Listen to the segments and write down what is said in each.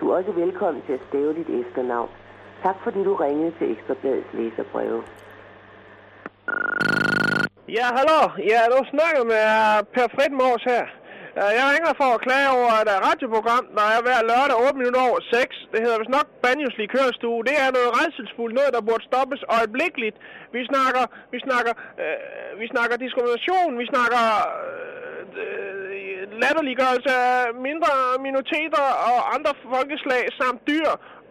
Du er også velkommen til at stave dit efternavn. Tak fordi du ringede til Ekstrabladets læserbreve. Ja, hallo. Ja, du snakker med øh, Per Fritmors her. Øh, jeg ringer for at klage over et øh, radioprogram, der er hver lørdag 8 minutter over 6. Det hedder vist nok Banjos Likørstue. Det er noget redselsfuldt, noget der burde stoppes øjeblikkeligt. Vi snakker, vi snakker, øh, vi snakker diskrimination, vi snakker Øh, latterliggørelse af mindre minoriteter og andre folkeslag samt dyr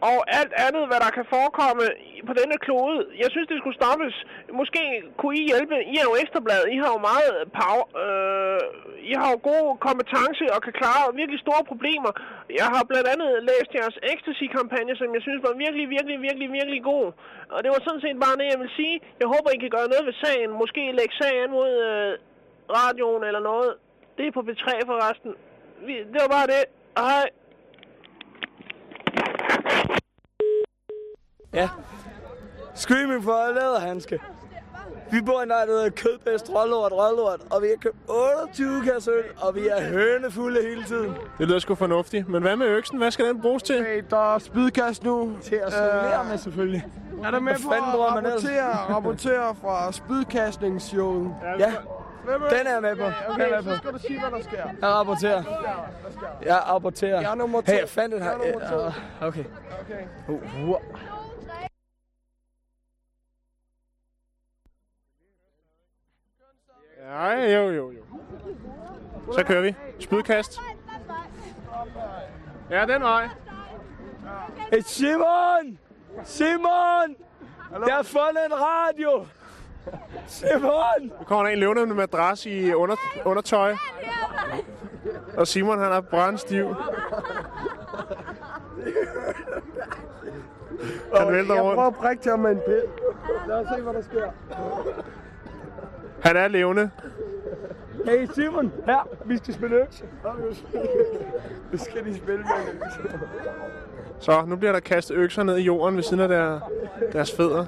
og alt andet, hvad der kan forekomme på denne klode. Jeg synes, det skulle stoppes. Måske kunne I hjælpe. I er jo ekstrablad. I har jo meget power. Øh, I har jo god kompetence og kan klare virkelig store problemer. Jeg har blandt andet læst jeres ecstasy-kampagne, som jeg synes var virkelig, virkelig, virkelig, virkelig god. Og det var sådan set bare det, jeg vil sige. Jeg håber, I kan gøre noget ved sagen. Måske lægge sagen mod øh, radioen eller noget. Det er på B3 forresten. Vi, det var bare det. Hej. Ja. Screaming for læderhandske. Vi bor i en der hedder kødbæst, rollort, rollort, og vi har købt 28 kasser øl, og vi er hønefulde hele tiden. Det lyder sgu fornuftigt. Men hvad med øksen? Hvad skal den bruges til? Hey, der er spydkast nu. Til at slå med, selvfølgelig. Er der med på at rapportere, rapportere fra spydkastningsshowet? Ja, den er jeg med på. Okay, jeg med så på. skal du sige, hvad der sker. Jeg rapporterer. Jeg rapporterer. Jeg er nummer to. Hey, jeg fandt den her. Jeg er nummer to. Okay. Okay. Uh, uh. Ja, jo, jo, jo. Så kører vi. Spydkast. Ja, den vej. Hey, Simon! Simon! Jeg har fundet en radio! Simon! Nu kommer der en løvende med madras i under, undertøj. Og Simon, han er brændstiv. Han vælter Jeg prøver rundt. at prikke til ham med en pind. Lad os se, hvad der sker. Han er levende. Hey, Simon! Her, vi skal spille økse. Vi skal lige spille med økse. Så nu bliver der kastet økser ned i jorden ved siden af der, deres fødder.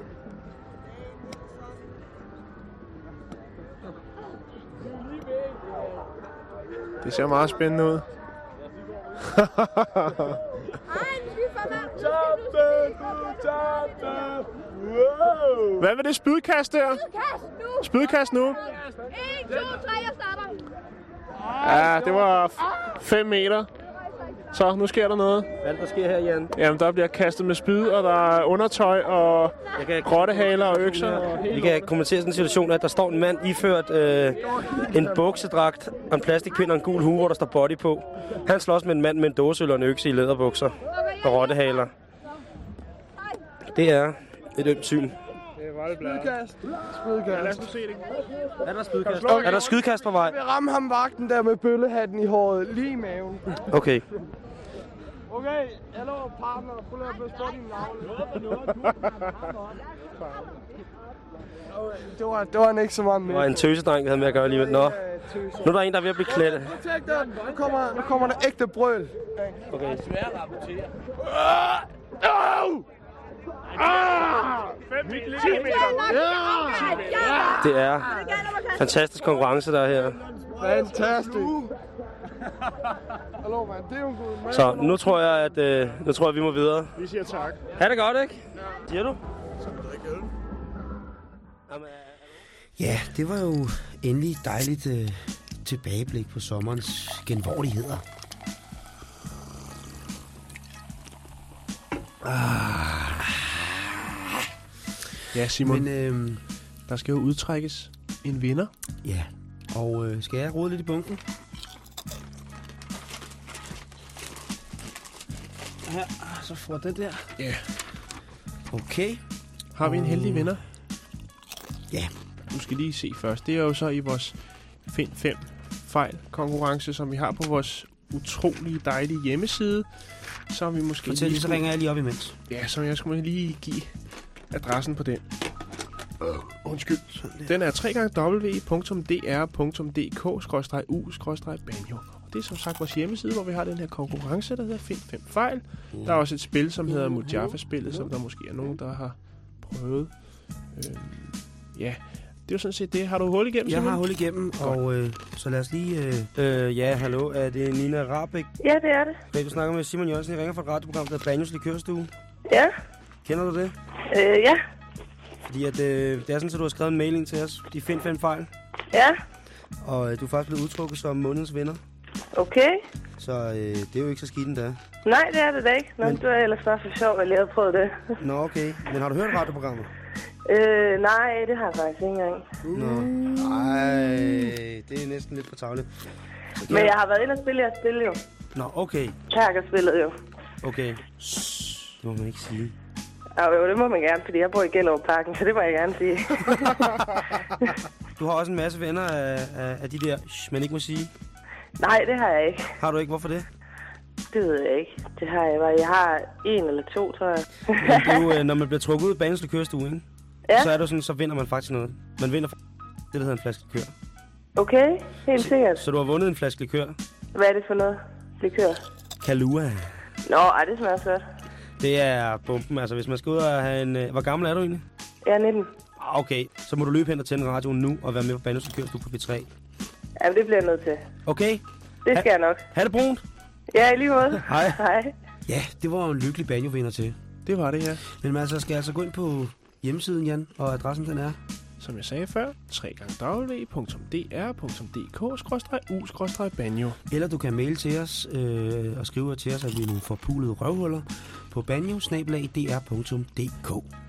Det ser meget spændende ud. Hvad med det spydkast der? Spydkast nu! Spydkast nu. 1, 2, 3, jeg starter. Ja, det var 5 meter. Så, nu sker der noget. Hvad er der sker her, Jan? Jamen, der bliver kastet med spyd, og der er undertøj og Jeg kan grottehaler og økser. Og Vi kan kommentere sådan en situation, at der står en mand iført øh, en buksedragt og en plastikpind og en gul hue, hvor der står body på. Han slås med en mand med en dåseøl og en økse i læderbukser og rottehaler. Det er et ømt syn. Spydkast. Spydkast. se det. Er der skydkast? Er der skydkast på vej? Jeg vil ramme ham vagten der med bøllehatten i håret, lige i maven. Okay. Okay, hallo partner, prøv lige at spørge din navn. Det var, det var han ikke så meget Det med. var en tøsedreng, vi havde med at gøre alligevel. Nå, nu er der en, der er ved at blive klædt. Nu kommer, nu kommer der ægte brøl. Okay. Det er fantastisk konkurrence, der er her. Fantastisk. Hallo mand, det er god mand. Så nu tror jeg, at øh, nu tror jeg, vi må videre. Vi siger tak. Ha' det godt, ikke? Siger du? Jamen, Ja, det var jo endelig dejligt øh, tilbageblik på sommerens genvordigheder. Ja, Simon, Men øh, der skal jo udtrækkes en vinder. ja, og øh, skal jeg rode lidt i bunken? Her, så får den der. Ja. Okay. Har vi en heldig vinder? Ja. Du skal lige se først. Det er jo så i vores Find 5 fejl konkurrence, som vi har på vores utrolig dejlige hjemmeside. Som vi måske Fortæl lige, så ringer jeg lige op imens. Ja, så jeg skulle lige give adressen på den. Undskyld. Den er www.dr.dk-u-banjo. Det er som sagt vores hjemmeside, hvor vi har den her konkurrence, der hedder Find 5 fejl. Der er også et spil, som hedder Mujaffa-spillet, som der måske er nogen, der har prøvet. Øhm, ja, det er jo sådan set det. Har du hul igennem, Jeg har Simon? hul igennem, og øh, så lad os lige... Øh, øh, ja, hallo, er det Nina Rabeck? Ja, det er det. Hey, du snakker med Simon Jørgensen. Jeg ringer fra et radioprogram, der hedder Banjos Likørstue. Ja, Kender du det? øh, ja, Fordi at, øh, det er sådan, at du har skrevet en mailing til os. De find fem fejl. ja, Og øh, du er faktisk blevet udtrukket som månedens vinder. okay. Så øh, det er jo ikke så skidt endda. Nej, det er det da ikke. Nå, Men- det var ellers bare for sjov, at jeg havde prøvet det. Nå, okay. Men har du hørt radioprogrammet? øh, nej, det har jeg faktisk ikke engang. Nå. Ej, det er næsten lidt tavligt. Så kan Men jeg har været inde og spille jeres spil jo. Nå, okay. Perkerspillet jo. Okay. Det må man ikke sige. Og jo, det må man gerne, fordi jeg bor i Gellerup Parken, så det må jeg gerne sige. Du har også en masse venner af, af, af de der, shh, man ikke må sige. nej, det har jeg ikke. Har du ikke? Hvorfor det? Det ved jeg ikke. Det har jeg bare. Jeg har en eller to, tror jeg. Men jo, øh, når man bliver trukket ud af banens likørstue, ikke? Ja. så er det sådan, så vinder man faktisk noget. Man vinder det, der hedder en flaske likør. Okay, helt sikkert. Så du har vundet en flaske likør. Hvad er det for noget? Likør. Kalua. Nå, ej, det smager godt. Det er bomben. Altså, hvis man skal ud og have en... øh, Hvor gammel er du egentlig? Jeg er 19. Ah, Okay, så må du løbe hen og tænde radioen nu og være med på Bandos Likørstue på P3. Jamen, det bliver jeg nødt til. Okay? Det skal jeg nok. Ha' det brunt. Ja, i lige måde. Hej. Hej. Ja, det var en lykkelig banjo-vinder til. Det var det, ja. Men man altså, skal altså gå ind på hjemmesiden, Jan, og adressen den er... Som jeg sagde før, www.dr.dk-u-banjo. Eller du kan maile til os øh, og skrive til os, at vi er nogle forpulede røvhuller på banjo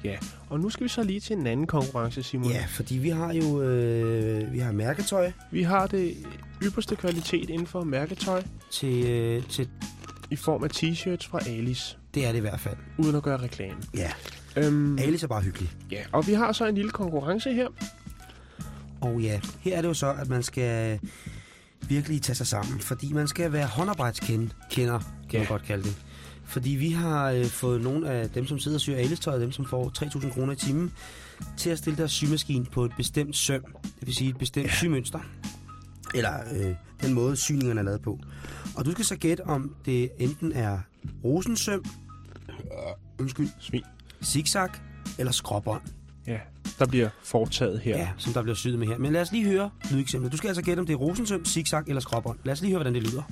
Ja, og nu skal vi så lige til en anden konkurrence, Simon. Ja, fordi vi har jo øh, vi har mærketøj Vi har det ypperste kvalitet inden for mærketøj til, øh, til... i form af t-shirts fra Alice, Det er det i hvert fald. uden at gøre reklame. Ja, Øhm, Alice er bare hyggelig. ja, og vi har så en lille konkurrence her. Og ja, her er det jo så, at man skal virkelig tage sig sammen, fordi man skal være håndarbejdskender, kender, kan Ja. man godt kalde det. Fordi vi har øh, fået nogle af dem, som sidder og syr Alice-tøj, dem som får 3.000 kroner i timen, til at stille deres symaskine på et bestemt søm, det vil sige et bestemt ja. symønster. Eller øh, den måde, syningerne er lavet på. Og du skal så gætte, om det enten er rosensøm, undskyld, Svin. Zigzag eller skråbånd. Ja, der bliver foretaget her. Ja, som der bliver syet med her. Men lad os lige høre lydeksemplet. Du skal altså gætte, om det er rosensøm, zigzag eller skråbånd. Lad os lige høre, hvordan det lyder.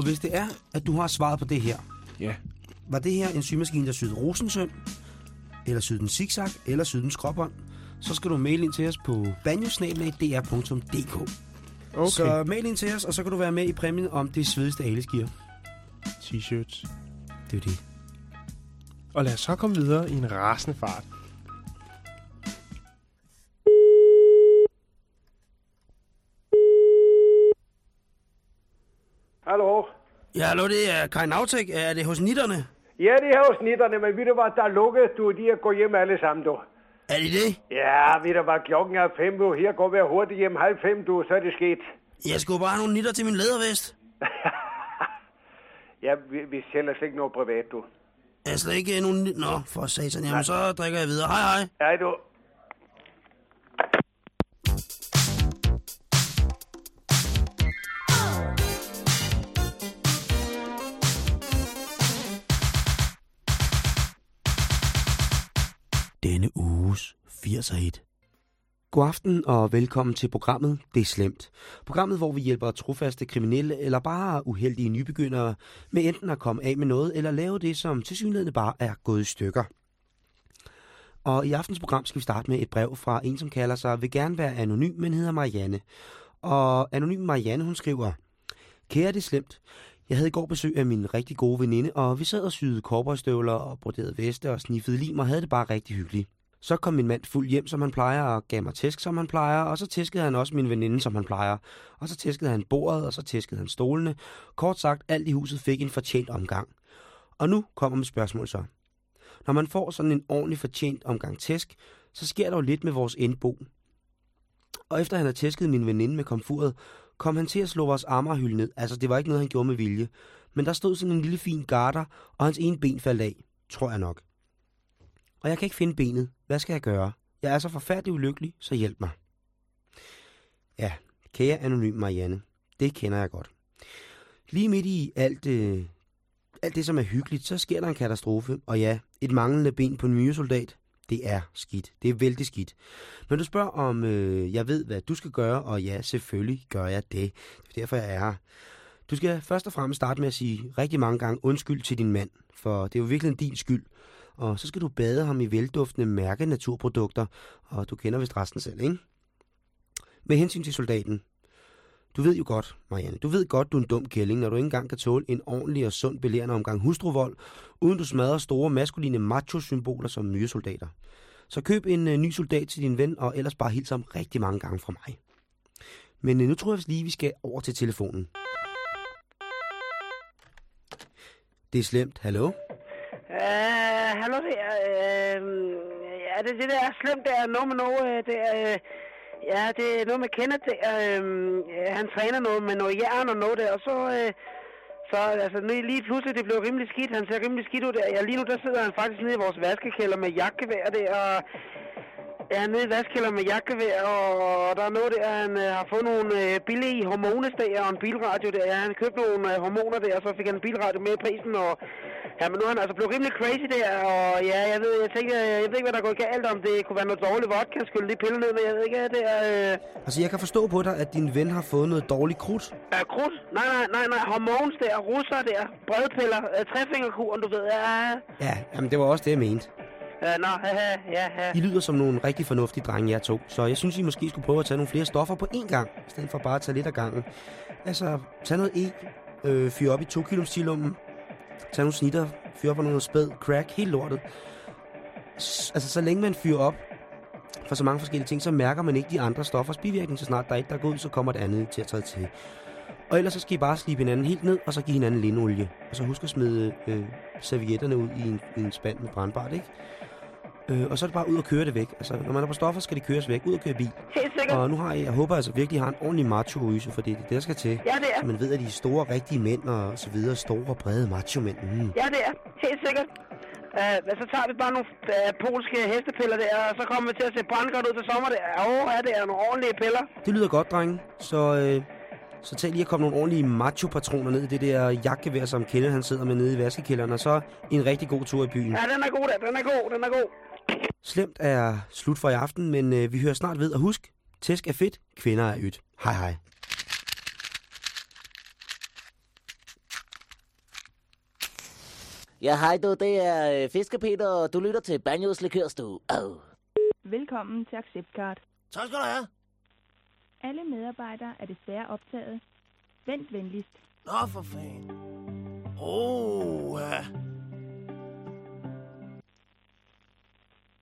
Og hvis det er, at du har svaret på det her, Ja. var det her en symaskine, der syede rosensøm, eller syede den zigzag, eller syede den skråbånd, så skal du mail ind til os på banjosnablag.dr.dk. Okay. Så mail ind til os, og så kan du være med i præmien om det svedigste aliskier. T-shirts. Det er det. Og lad os så komme videre i en rasende fart. Hallo? Ja, hallo, det er Kai Nautek. Er det hos Nitterne? Ja, det er jo snitterne, men ved du hvad, der er lukket, du. De er gået hjem alle sammen, du. Er det det? Ja, ved du hvad, klokken er fem, du. Her går vi hurtigt hjem halv fem, du. Så er det sket. Jeg skulle bare have nogle nitter til min lædervest. Ja, vi, vi sælger slet ikke noget privat, du. Jeg slet ikke nogen... Nå, for satan. Jamen, så drikker jeg videre. Hej, hej. Hej, du. 80'er hit. God aften og velkommen til programmet Det er Slemt. Programmet, hvor vi hjælper trofaste kriminelle eller bare uheldige nybegyndere med enten at komme af med noget eller lave det, som tilsyneladende bare er gået i stykker. Og i aftens program skal vi starte med et brev fra en, som kalder sig vil gerne være anonym, men hedder Marianne. Og anonym Marianne, hun skriver, Kære det er slemt. Jeg havde i går besøg af min rigtig gode veninde, og vi sad og syede korporstøvler og broderede veste og sniffede lim og havde det bare rigtig hyggeligt. Så kom min mand fuld hjem, som han plejer, og gav mig tæsk, som han plejer, og så tæskede han også min veninde, som han plejer. Og så tæskede han bordet, og så tæskede han stolene. Kort sagt, alt i huset fik en fortjent omgang. Og nu kommer mit spørgsmål så. Når man får sådan en ordentlig fortjent omgang tæsk, så sker der jo lidt med vores indbo. Og efter han havde tæsket min veninde med komfuret, kom han til at slå vores armerhylde ned. Altså, det var ikke noget, han gjorde med vilje. Men der stod sådan en lille fin garter, og hans ene ben faldt af, tror jeg nok og jeg kan ikke finde benet. Hvad skal jeg gøre? Jeg er så forfærdelig ulykkelig, så hjælp mig. Ja, kære anonym Marianne, det kender jeg godt. Lige midt i alt, øh, alt det, som er hyggeligt, så sker der en katastrofe. Og ja, et manglende ben på en myresoldat, det er skidt. Det er vældig skidt. Men du spørger om, øh, jeg ved, hvad du skal gøre, og ja, selvfølgelig gør jeg det. Det er derfor, jeg er her. Du skal først og fremmest starte med at sige rigtig mange gange undskyld til din mand, for det er jo virkelig din skyld. Og så skal du bade ham i velduftende mærke naturprodukter, og du kender vist resten selv, ikke? Med hensyn til soldaten. Du ved jo godt, Marianne, du ved godt, du er en dum kælling, når du ikke engang kan tåle en ordentlig og sund belærende omgang hustruvold, uden du smadrer store maskuline macho-symboler som nye soldater. Så køb en uh, ny soldat til din ven, og ellers bare hils ham rigtig mange gange fra mig. Men uh, nu tror jeg lige, vi skal over til telefonen. Det er slemt. Hallo? Uh, hallo der. Øh, er det, det der er slemt, der? noget med noget. øh, Det er, øh, ja, det er noget med Kenneth der. Øh, han træner noget med noget jern og noget der, og så... øh, så altså, lige pludselig, det blev rimelig skidt. Han ser rimelig skidt ud der. Ja, lige nu, der sidder han faktisk nede i vores vaskekælder med jakkevær der, og Ja, nede i vaskekælder med jakkevær, og der er noget der, han øh, har fået nogle øh, billige hormonestager og en bilradio der. Ja, han købte nogle øh, hormoner der, og så fik han en bilradio med i prisen, og ja, men nu er han altså blevet rimelig crazy der, og ja, jeg ved, jeg tænker, jeg ved ikke, hvad der går galt, om det kunne være noget dårligt vodka, skulle lige pille ned med, jeg ved ikke, det er... Øh... Altså, jeg kan forstå på dig, at din ven har fået noget dårligt krudt. Ja, krudt? Nej, nej, nej, nej, hormons der, russer der, bredpiller, øh, trefingerkuren, du ved, ja... Ja, jamen, det var også det, jeg mente. Ja, nå, haha, ja, ja. I lyder som nogle rigtig fornuftige drenge, jer to. Så jeg synes, I måske skulle prøve at tage nogle flere stoffer på én gang, i stedet for bare at tage lidt af gangen. Altså, tag noget E, øh, fyr op i 2 kilo stilummen, tag nogle snitter, fyr op på noget spæd, crack, helt lortet. S- altså, så længe man fyrer op for så mange forskellige ting, så mærker man ikke de andre stoffers bivirkning. Så snart der er et, der er god, så kommer det andet til at træde til. Og ellers så skal I bare slibe hinanden helt ned, og så give hinanden lindolie. Og så husk at smide øh, servietterne ud i en, i en spand med brandbart, ikke? Øh, og så er det bare ud og køre det væk. Altså, når man er på stoffer, skal det køres væk. Ud og køre bil. Helt sikkert. Og nu har jeg, jeg håber altså virkelig, at I har en ordentlig macho-ryse, for det er det, der skal til. Ja, det er. Så man ved, at de er store, rigtige mænd og så videre. Store, brede macho-mænd. Mm. Ja, det er. Helt sikkert. Uh, så tager vi bare nogle uh, polske hestepiller der, og så kommer vi til at se brandgodt ud til sommer der. Åh, ja, det er nogle ordentlige piller. Det lyder godt, drenge. Så, øh, så tag lige at komme nogle ordentlige macho-patroner ned i det der jakkevær, som Kenneth han sidder med nede i vaskekælderen, og så en rigtig god tur i byen. Ja, den er god der. Den er god, den er god. Slemt er slut for i aften, men øh, vi hører snart ved. Og husk, tæsk er fedt, kvinder er ydt. Hej hej. Ja, hej du, det er øh, Fiskepeter, og du lytter til Banjos Likørstue. Oh. Velkommen til Acceptcard. Tak skal du have. Alle medarbejdere er desværre optaget. Vent venligst. Nå, for fanden. Oh, ja.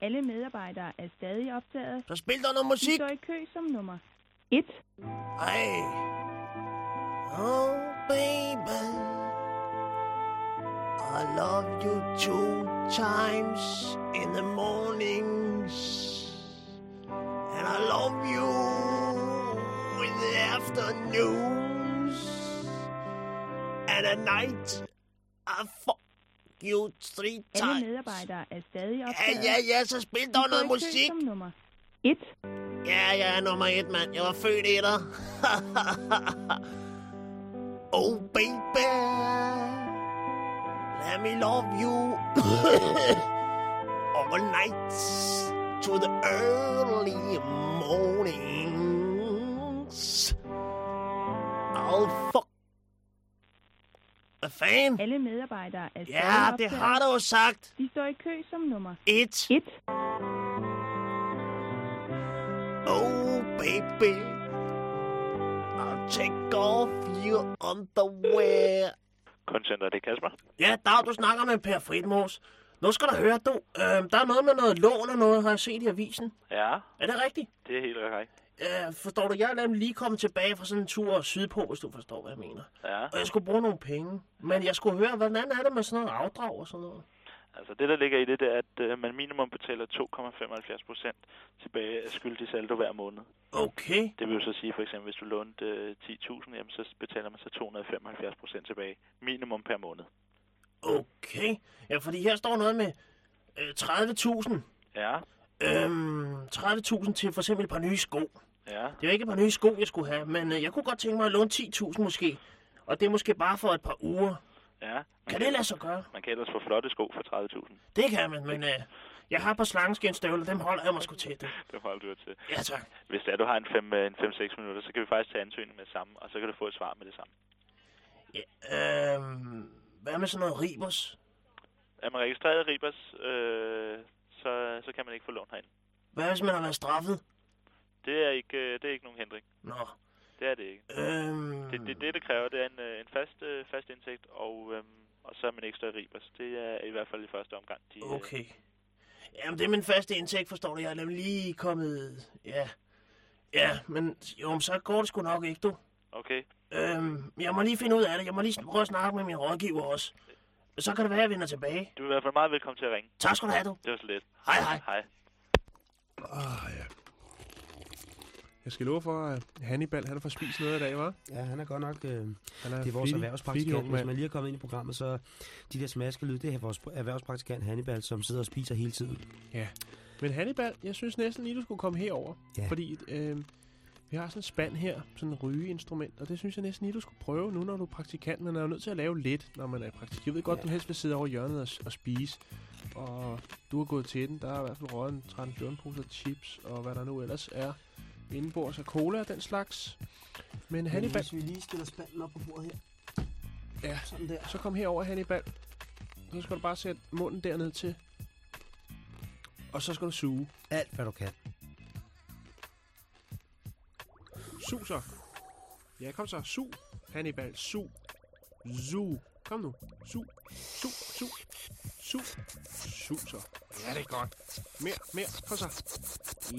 Alle medarbejdere er stadig optaget. Så spil der noget De står i kø som nummer 1. Ej. Oh, baby. I love you two times in the mornings. And I love you in the afternoons. And at night, I fuck you three times. Alle medarbejdere er stadig Ja, optaget. ja, ja, så spil dog noget musik. som nummer 1. Ja, jeg er nummer et, mand. Jeg var født etter. oh, baby. Let me love you. All night to the early mornings. Oh, fuck. Hvad fanden? Alle medarbejdere er Ja, det har du jo sagt. De står i kø som nummer Et. 1. Oh, baby. I'll take off your underwear. Koncenter, det er Kasper. Ja, Dag, du snakker med Per Fritmos. Nu skal du høre, du. Øh, der er noget med noget lån og noget, har jeg set i avisen. Ja, Er det rigtigt? det er helt rigtigt. Øh, forstår du, jeg er lige kommet tilbage fra sådan en tur sydpå, hvis du forstår, hvad jeg mener. Ja, Og jeg skulle bruge nogle penge. Men jeg skulle høre, hvordan er det med sådan noget afdrag og sådan noget? altså det, der ligger i det, det er, at øh, man minimum betaler 2,75 procent tilbage af skyldig saldo hver måned. Okay. Det vil jo så sige, for eksempel, hvis du lånte øh, 10.000, jamen, så betaler man så 275 procent tilbage. Minimum per måned. Okay. Ja, fordi her står noget med Øh, 30.000. Ja, Øhm, 30.000 til for eksempel et par nye sko. Ja. Det er jo ikke par nye sko, jeg skulle have, men øh, jeg kunne godt tænke mig at låne 10.000 måske. Og det er måske bare for et par uger. ja. Kan det lade sig gøre? Man kan ellers få flotte sko for 30.000. Det kan man, men øh, jeg har par slangeskinstøvler, dem holder jeg mig sgu til. Det. Det holder du til. Ja, tak. Hvis det er, du har en 5-6 minutter, så kan vi faktisk tage ansøgning med det samme, og så kan du få et svar med det samme. Ja, øhm, hvad med sådan noget ribers? Er man registreret Ribers, øh, så, så kan man ikke få lån herinde. Hvad hvis man har været straffet? Det er ikke, øh, det er ikke nogen hindring. Nå. Det er det ikke. Øhm, Det, det, det, det kræver, det er en, øh, en fast, øh, fast indtægt, og, øhm, og så er man ekstra Ribers. Det er i hvert fald i første omgang. De, Okay. Jamen, det er min faste indtægt, forstår du. Jeg er nemlig lige kommet... Ja. Ja, men jo, men så går det sgu nok ikke, du. Okay. Øhm, jeg må lige finde ud af det. Jeg må lige prøve at snakke med min rådgiver også. Så kan det være, at jeg vender tilbage. Du er i hvert fald meget velkommen til at ringe. Tak skal du have, du. Det var så lidt. Hej, hej. Hej. Ah, ja. Jeg skal love for, at Hannibal han har fået spist noget i dag, hva'? Ja, han er godt nok... Øh, Han er det er vores erhvervspraktikant. Hvis man lige er kommet ind i programmet, så de der smaskelyd, det er vores erhvervspraktikant Hannibal, som sidder og spiser hele tiden. Ja. Men Hannibal, jeg synes næsten lige, du skulle komme herover. Ja. Fordi øh, vi har sådan en spand her, sådan en rygeinstrument, og det synes jeg næsten lige, du skulle prøve nu, når du er praktikant. Man er jo nødt til at lave lidt, når man er praktikant. Jeg ved godt, Ja. du helst vil sidde over hjørnet og, og spise. Og du har gået til den. Der er i hvert fald røget en 13-14 poser chips, og hvad der nu ellers er. Indenbords og cola og den slags. Men Hannibal, Hvis vi lige stiller spanden op på bordet her. Ja, sådan der. så kom herover, Hannibal. Så skal du bare sætte munden derned til. Og så skal du suge. Alt, hvad du kan. Sug så. Ja, kom så. Sug. Hannibal, sug. Sug. Kom nu. Sug. Sug. Sug. Sug. Sug så. Ja, det er godt. Mere, mere. Kom så.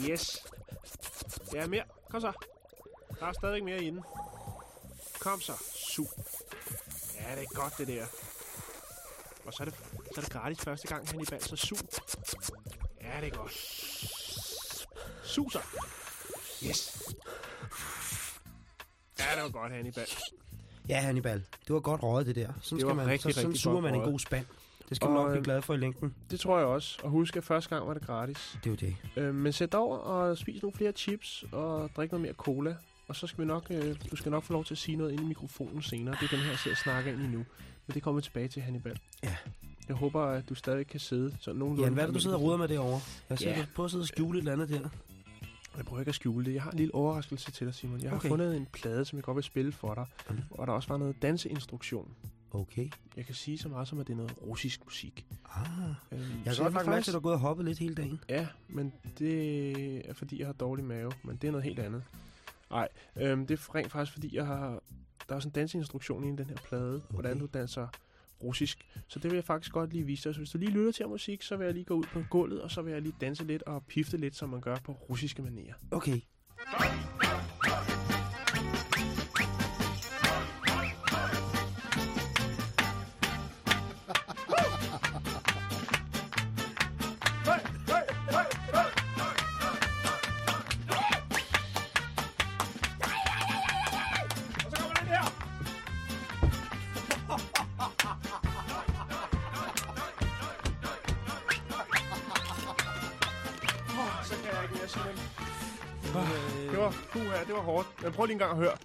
Yes. Ja, mere. Kom så. Der er stadig mere inde. Kom så. Sug. Ja, det er godt, det der. Og så er det, så er det gratis første gang, Hannibal, så sug. Ja, det er godt. Sug så. Yes. Ja, det var godt, Hannibal. Ja, Hannibal. Det var godt røget, det der. Sådan, Det skal man, rigtig, så, sådan rigtig suger man en god spand. Det skal Og, du nok blive øh, glad for i længden. Det tror jeg også. Og husk, at første gang var det gratis. Det er jo det. Øh, men sæt dig over og spis nogle flere chips og drik noget mere cola. Og så skal vi nok, øh, du skal nok få lov til at sige noget ind i mikrofonen senere. Det er den her, jeg sidder og snakker ind i nu. Men det kommer tilbage til, Hannibal. Ja. Jeg håber, at du stadig kan sidde sådan nogenlunde. Jan, hvad er det, du sidder og ruder med derovre? Jeg Ja. du prøver at sidde og skjule et eller andet der. Jeg prøver ikke at skjule det. Jeg har en lille overraskelse til dig, Simon. Jeg har Okay. fundet en plade, som jeg godt vil spille for dig. Mm. Og der også var noget danseinstruktion. Okay. Jeg kan sige så meget som, at det er noget russisk musik. Ah. Øhm, Jeg kan godt lagt mærke at du har gået og hoppet lidt hele dagen. Ja, men det er fordi, jeg har dårlig mave. Men det er noget helt andet. Nej, øhm, det er rent faktisk fordi, jeg har... Der er sådan en danseinstruktion i den her plade, okay. hvordan du danser russisk. Så det vil jeg faktisk godt lige vise dig. Så hvis du lige lytter til musik, så vil jeg lige gå ud på gulvet, og så vil jeg lige danse lidt og pifte lidt, som man gør på russiske manerer. Okay. Lige en gang at høre.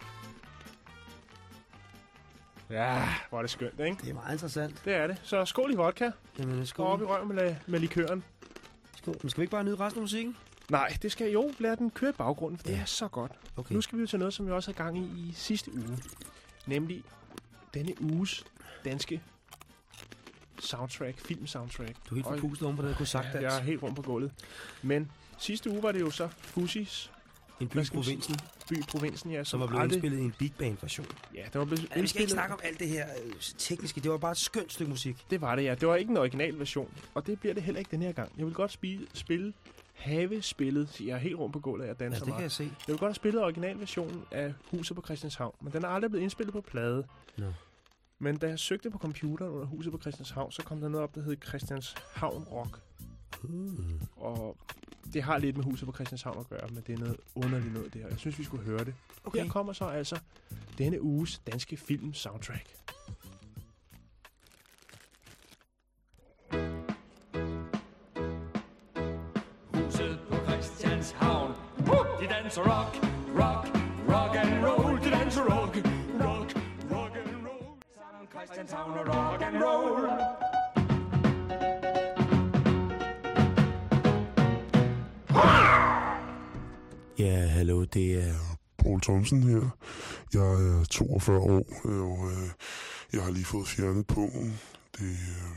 Ja, hvor er det skønt, ikke? Det er meget interessant. Det er det. Så skål i vodka. Jamen, skål. Og op i røven med, med likøren. Skål. Men skal vi ikke bare nyde resten af musikken? Nej, det skal jo lade den køre i baggrunden, for ja. det er så godt. Okay. Nu skal vi jo til noget, som vi også har gang i i sidste uge. Nemlig denne uges danske soundtrack, film-soundtrack. Du er helt forpustet oven på det, der kunne sagt ja, jeg er helt rundt på gulvet. Men sidste uge var det jo så Fussis. En by i provinsen. By i provinsen, ja. Som var blevet aldrig- indspillet i en big band version. Ja, det var blevet Ja, vi skal indspillet- ikke snakke om alt det her øh, tekniske. Det var bare et skønt stykke musik. Det var det, ja. Det var ikke en original version. Og det bliver det heller ikke den her gang. Jeg vil godt spille, spille have spillet. Jeg er helt rundt på gulvet, jeg danser Ja, det meget. kan jeg se. Jeg vil godt have spillet originalversionen af Huset på Christianshavn, men den er aldrig blevet indspillet på plade. Nå. Men da jeg søgte på computeren under Huset på Christianshavn, så kom der noget op, der hed Christianshavn Rock. Hmm. Og det har lidt med Huset på Christianshavn at gøre, men det er noget underligt noget, det her. Jeg synes, vi skulle høre det. Okay. Her kommer så altså denne uges danske film soundtrack. Hallo, det er Paul Thomsen her. Jeg er 42 år, og øh, jeg har lige fået fjernet pungen. Det, øh,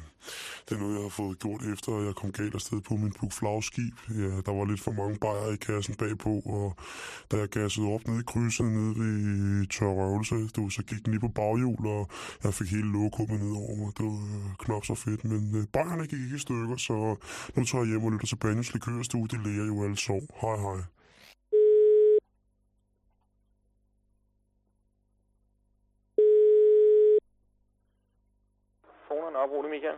det er noget, jeg har fået gjort efter, at jeg kom galt afsted på min flagskib. Ja, der var lidt for mange bajer i kassen bagpå, og da jeg gassede op nede i krydset nede ved tør røvelse, du, så gik den lige på baghjul, og jeg fik hele lokummet ned over mig. Det var øh, knap så fedt, men øh, bajerne gik ikke i stykker, så nu tager jeg hjem og lytter til Banjos Likørstue. Det læger jo alle sov. Hej hej. Op, Ole Michael.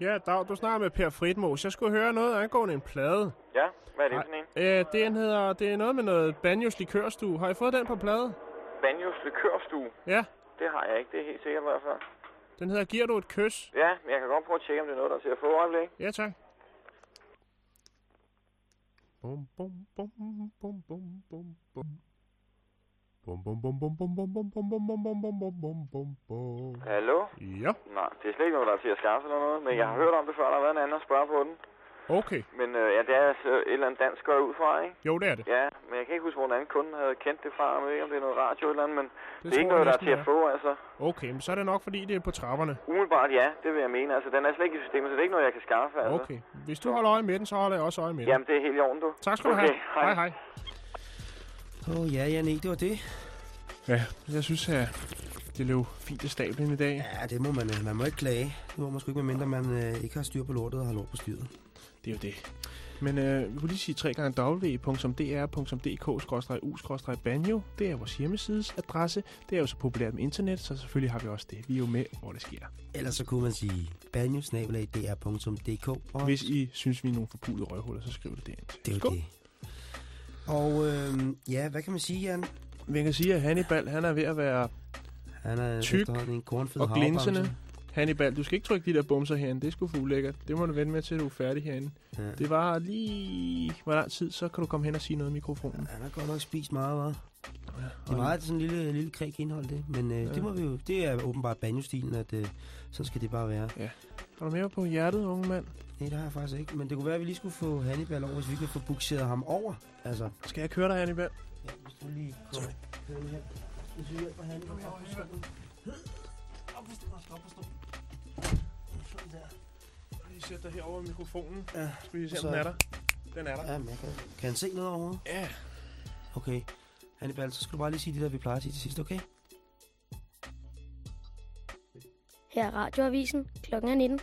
Ja, Dag, du snakker med Per Fritmos. Jeg skulle høre noget angående en plade. Ja, hvad er det for en? Øh, den hedder, det er noget med noget Banjos Likørstue. Har I fået den på plade? Banjos Likørstue. Ja, Det har jeg ikke, det er helt sikkert i hvert fald. den hedder Giver du et kys? Ja, men jeg kan godt prøve at tjekke, om det er noget, der er til at få øjeblik. Ja, tak. Bum, bum, bum, bum, bum, bum, bum. Bum, bum, bum, bum, bum, bum, bum, bum, bum, bum, bum, bum, bum, bum, bum, bum. Hallo? Ja. Nej, det er slet ikke noget, der er til at skaffe eller noget, men jeg har hørt om det før, der har været en anden at spørge på den. Okay. Men øh, ja, det er altså et eller andet dansk går ud fra, ikke? Jo, det er det. Ja, men jeg kan ikke huske, hvor en anden kunde havde kendt det fra. Jeg ved ikke, om det er noget radio eller andet, men det, det er ikke noget, der er til at få, altså. Okay, men så er det nok, fordi det er på trapperne. Umiddelbart ja, det vil jeg mene. Altså, den er slet ikke i systemet, så det er ikke noget, jeg kan skaffe, altså. Okay. Hvis du holder øje med den, så holder jeg også øje med den. Jamen, det er helt i orden, du. Tak skal du okay, have. Hej, hej. Åh oh, ja, Janne, det var det. Ja, jeg synes, at det løb fint af stablen i dag. Ja, det må man. øh, Man må ikke klage. Det må man sgu ikke, medmindre man øh, ikke har styr på lortet og har lort på styret. Det er jo det. Men øh, vi kunne lige sige tre gange www.dr.dk-u-banjo. Det er vores hjemmesides adresse. Det er jo så populært med internet, så selvfølgelig har vi også det. Vi er jo med, hvor det sker. Ellers så kunne man sige banjo-dr.dk. Og Hvis I synes, vi er nogle forpulede røvhuller, så skriv det derind. det er jo Skål. det. Og øh, ja, hvad kan man sige, Jan? Vi kan sige, at Hannibal han er ved at være Han er tyk en og glinsende. Hannibal, du skal ikke trykke de der bumser herinde. Det er sgu for ulækkert. Det må du vente med til, du er færdig herinde. Ja. Det var lige... Hvor lang tid, så kan du komme hen og sige noget i mikrofonen. Han har godt nok spist meget, hva'? Ja, Det er meget sådan en lille, lille kræk indhold, det. Men øh, Ja. det må vi jo... Det er åbenbart banjo-stilen, at øh, så skal det bare være. Ja. Har du mere på hjertet, unge mand? Nej, det har jeg faktisk ikke. Men det kunne være, at vi lige skulle få Hannibal over, hvis vi kan få bukseret ham over. Altså, Skal jeg køre dig, Hannibal? ja, hvis du lige kommer kørende her. Hvis vi hjælper Hannibal op på stolen. Op på stolen, op på stolen. Sådan der. Lige sætte dig herover i mikrofonen. Ja, Skal vi se, om den er der? Den er der. Ja, men jeg kan, kan han se noget overhovedet? Ja. Okay. Hannibal, så skal du bare lige sige det der, vi plejer at sige til sidst, okay? Her er radioavisen. Klokken er 19.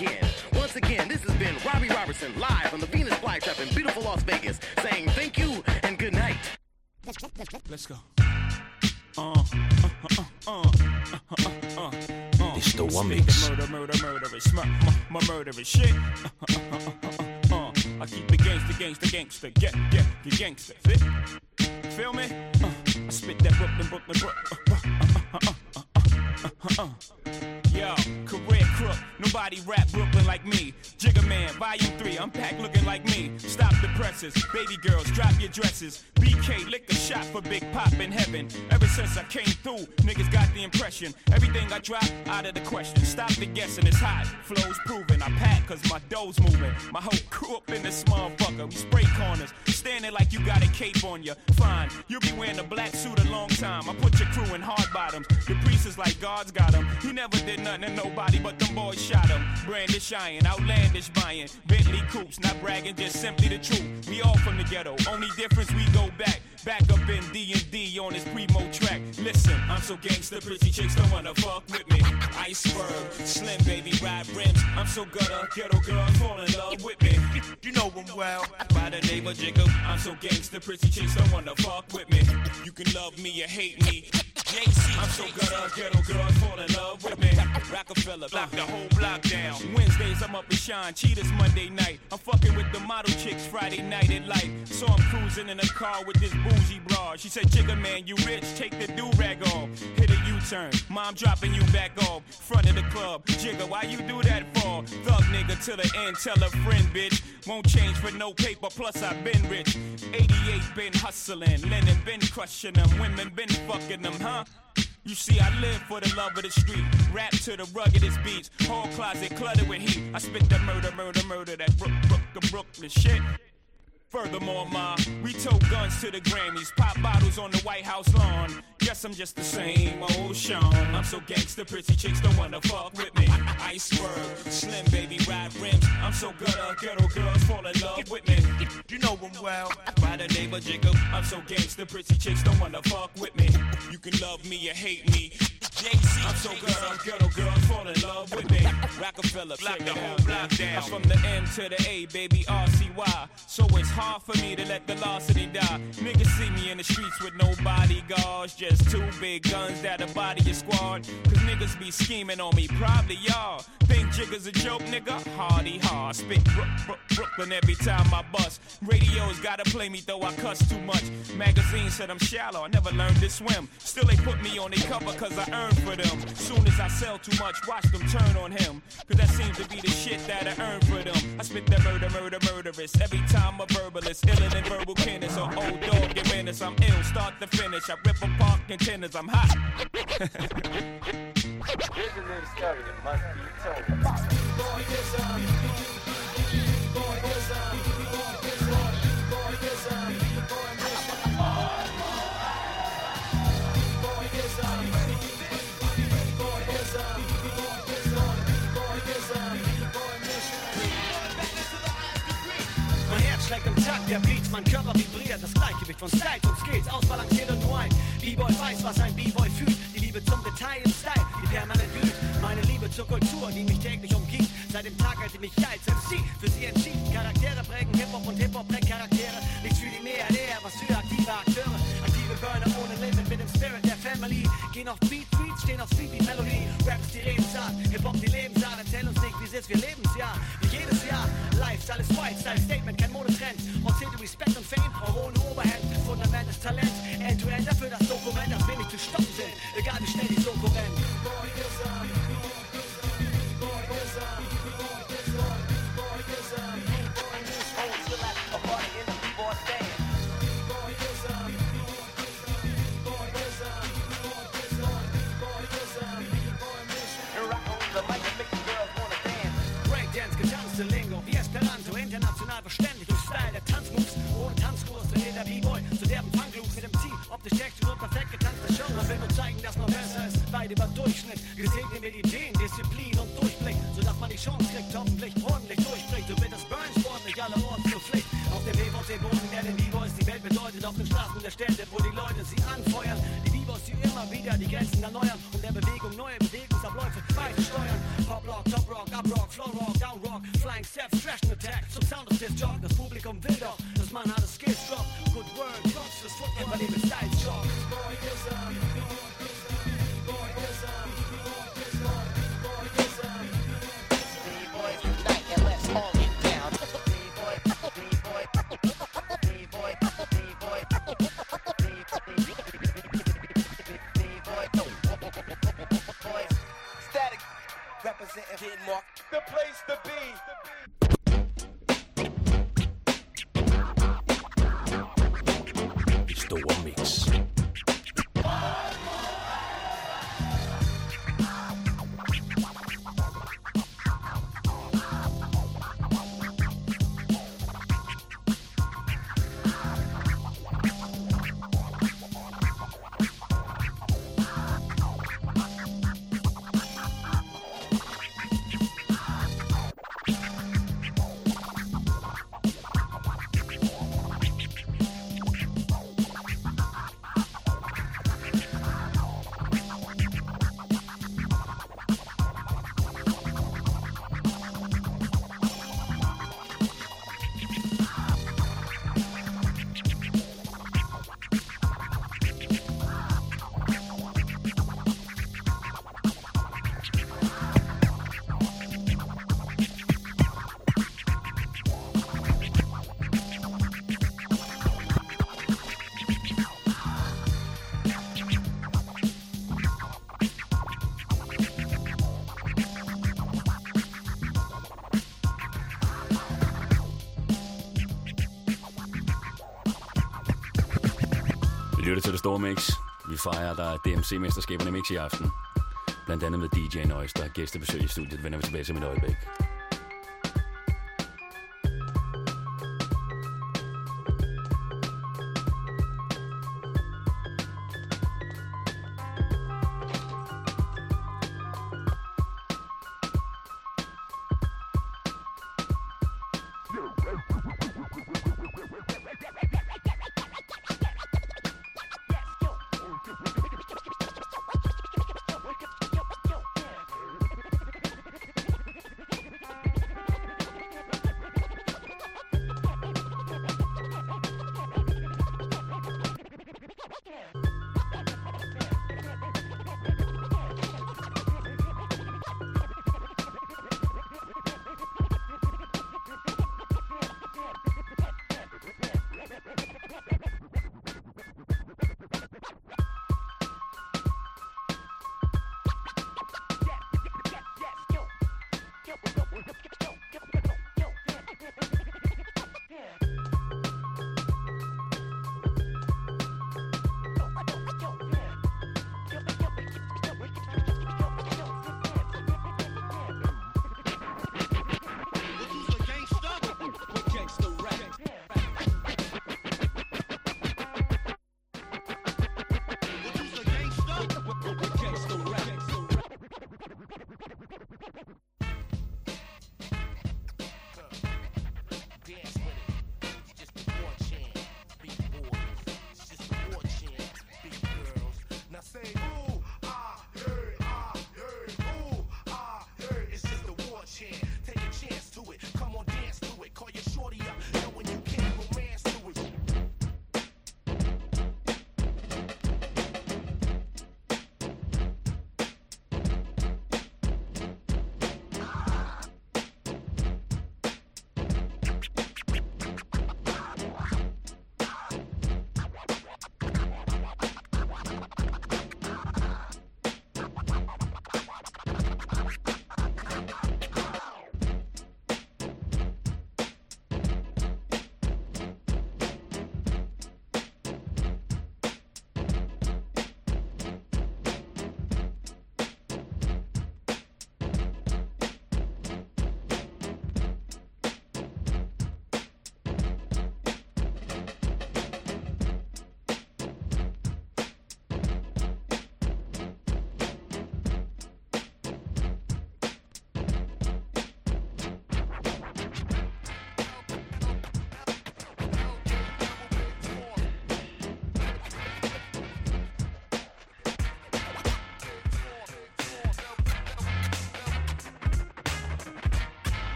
Again. Once again, this has been Robbie Robertson live on the Venus Flytrap in beautiful Las Vegas, saying thank you and good night. Let's go. Uh, uh, uh, uh, uh, uh, uh, uh. Det store Spit mix. the Murder, murder, murderous, my, my, my murderous shit. Uh, uh, uh, uh, uh, uh. I keep it gangster, gangster, gangster, get, get, the gangster, fit. Feel me? Uh, I spit that Brooklyn, Brooklyn, Brooklyn. Uh, uh, uh, uh, uh, uh, uh, uh. Yo, career crook, nobody rap Brooklyn like me. Jigger Man, Volume 3, I'm packed looking like me. Stop the presses, baby girls, drop your dresses. BK, lick a shot for Big Pop in heaven. Ever since I came through, niggas got the impression. Everything I drop, out of the question. Stop the guessing, it's hot, flows proven. I pack cause my dough's moving. My whole crew up in this motherfucker. We spray corners, standing like you got a cape on you. Fine, you'll be wearing a black suit a long time. I put your crew in hard bottoms. The priest is like God's got him. He never did nothing to nobody, but them boys shot him. Brandish iron, outlandish buying. Bentley coops, not bragging, just simply the truth. We all from the ghetto, only difference we go back. Back up in D&D on this primo track. Listen, I'm so gangster, pretty chicks don't wanna fuck with me. Iceberg, slim baby, ride rims. I'm so gutter, ghetto girls fall in love with me. You know them well. By the name of Jacob, I'm so gangster, pretty chicks don't wanna fuck with me. You can love me or hate me. JC, I'm so gutter, ghetto girls fall in love with me. Rockefeller, lock the whole block down. Wednesdays, I'm up with Shine, Cheetahs Monday night. I'm fucking with the model chicks Friday night at light. So I'm cruising in a car with this bougie broad. She said, Jigga man, you rich, take the do rag off. Hit a turn. Mom dropping you back off, front of the club. Jigger, why you do that for? Thug nigga to the end, tell a friend, bitch. Won't change for no paper, plus I've been rich. 88 been hustling, Lennon been crushing them, women been fucking them, huh? You see, I live for the love of the street. Rap to the ruggedest beats. Whole closet cluttered with heat. I spit the murder, murder, murder, that Brook, Brook, Brooklyn shit. Furthermore, ma, we tote guns to the Grammys, pop bottles on the White House lawn. Guess I'm just the same old Sean. I'm so gangster, pretty chicks don't wanna fuck with me. Iceberg, slim baby, ride rims. I'm so good, uh, ghetto girls fall in love with me. You know them well. By the name of Jiggle, I'm so gangster, pretty chicks don't wanna fuck with me. You can love me or hate me. JC, I'm so good, uh, ghetto girls fall in love with me. Rockefeller, block the whole block down. I'm from the M to the A, baby, RCY. So it's hard for me to let the velocity die. Niggas see me in the streets with no bodyguards, just two big guns that'll body your squad. Cause niggas be scheming on me, probably y'all. Think Jigger's a joke, nigga? Hardy hard. Spit Brook, Brook, Brooklyn every time I bust. Radios gotta play me though I cuss too much. Magazine said I'm shallow, I never learned to swim. Still they put me on the cover cause I earned for them. Soon as I sell too much, watch them turn on him. Cause that seems to be the shit that I earn for them. I spit that murder, murder, murderous. Every time a verbalist, iller than verbal kenneth. So old dog get menace, I'm ill, start to finish. I rip apart contenders, I'm hot. Here's a little story that must be told. Mein schlägt im Takt der Beats, mein Körper vibriert, das Gleichgewicht von Style und Skills ausbalanciert und nur ein B-Boy weiß, was ein B-Boy fühlt. Die Liebe zum Detail im Style, die permanent glüht. Meine Liebe zur Kultur, die mich täglich umgibt. Seit dem Tag, als ich mich als MC für sie entschied. Charaktere prägen Hip-Hop und Hip-Hop prägt Charaktere. Nichts für die mehr, leer, was für aktive Akteure. Aktive Burner ohne Limit mit dem Spirit der Family. Gehen auf Beat, Beats, stehen auf Street, die Melodie. Rap ist die Redensart, Hip-Hop die Lebensart. Erzähl uns nicht, wie es ist, wir leben's ja. Wie jedes Jahr. Lifestyle ist White, Style Statement, Talent, End-to-End dafür das Dokument, das nicht zu stoppen sind. Egal wie schnell die weit über Durchschnitt. Gesegnet mit Ideen, Disziplin und Durchblick, sodass man die Chance kriegt, hoffentlich ordentlich durchbricht. Du bist das Burn sportlich, alle Orten zur Pflicht. Auf dem BVC-Boden, der den B-Boys die Welt bedeutet, auf den Straßen der Städte, wo die Leute sie anfeuern. Die B-Boys, die immer wieder die Grenzen erneuern und der Bewegung neue Bewegungsabläufe beisteuern. Pop Rock, Top Rock, Up Rock, Flow Rock, Down Rock, Flying Steps, Trash Attack, zum Sound of Disc Jog. Das Publikum will doch, dass man alle Skills droppt. Good Word, Props fürs Football, dem es Styles Job. Static The place to be. Stormix. Vi fejrer, der DMC-mesterskaberne mix i aften. Blandt andet med DJ Noise, der er gæstebesøg i studiet. Vender vi tilbage til mit øjeblik.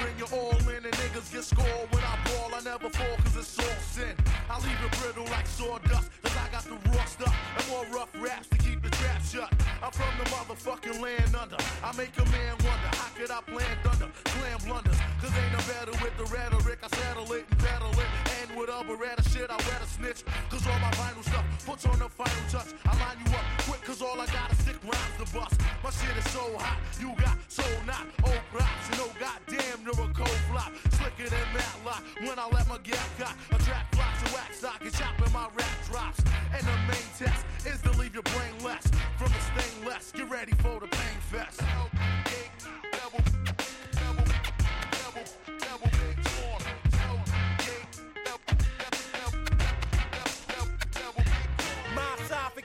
Bring you all in, and niggas get scored when I ball. I never fall, cause it's all sin. I leave it brittle like sawdust, cause I got the raw stuff and more rough raps to keep the trap shut. I'm from the motherfucking land under. I make a man wonder, how could I plan thunder? Slam blunders, cause ain't no better with the rhetoric. I settle it and pedal it, and with beretta shit, I wear a snitch. Cause all my stuff puts on the final touch. I line you up quick, cause all I got is sick rhymes to bust. My shit is so hot, you got so not. Old props, and no goddamn, you're a cold flop. Slicker than Matlock when I let my gap got a track flops and wax sock and chopping my rap drops. And the main test is to leave your brain less from the stainless. Get ready for the pain fest.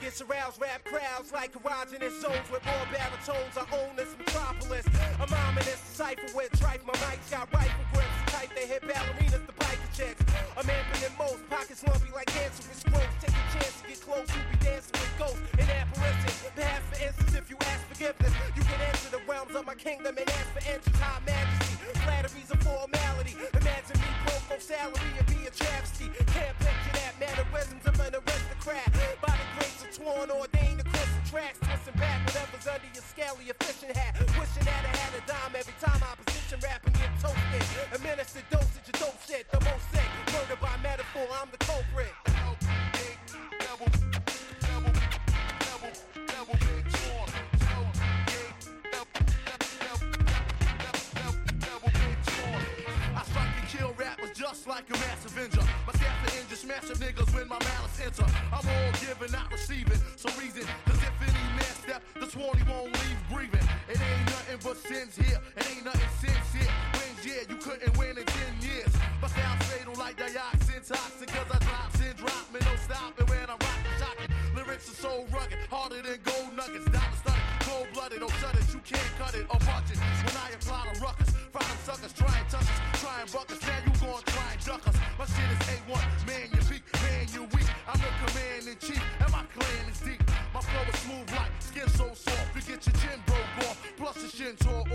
Esophagus arouse rap crowds like erogenous zones with more baritones. I own this metropolis. I'm ominous, cipher with trife. My mics got rifle grips. The type they hit ballerinas, the biker chicks. I'm amping in most pockets lumpy like cancerous growth. Take a chance to get close. You be dancing with ghosts and apparitions. Perhaps for instance, if you ask forgiveness, you can enter the realms of my kingdom and ask for entrance. High majesty, flattery's a formality. Imagine me broke on salary and be a travesty. Can't picture that mannerisms of an aristocrat. Torn, ordained to cross the tracks, twisting back whatever's under your scaly your fishing hat. Wishing that I had a dime every time I position rap and get toasted. A minister dosage of dope shit, the most sick. Murder by metaphor, I'm the culprit. Just like a mass avenger, my staff to injure, smash up niggas when my malice I'm all giving, not receiving. So reason, cause if any man step, the sworn he won't leave breathing. It ain't nothing but sins here. It ain't nothing since here. Wins, yeah, you couldn't win in 10 years. My sound fatal like dioxin toxin, cause I drop sin, drop me, no stopping when I'm rocking, shocking. Lyrics are so rugged, harder than gold nuggets. Dollar studded, cold blooded, don't shut it, you can't cut it or punch it. When I apply the ruckus, find suckers, try and touch us, try and buck us. Now you gon' and. My shit is A1, man, you peak, man, you weak. I'm the command in chief, and my clan is deep. My flow is smooth like skin so soft, you get your chin broke off. Plus the shin tore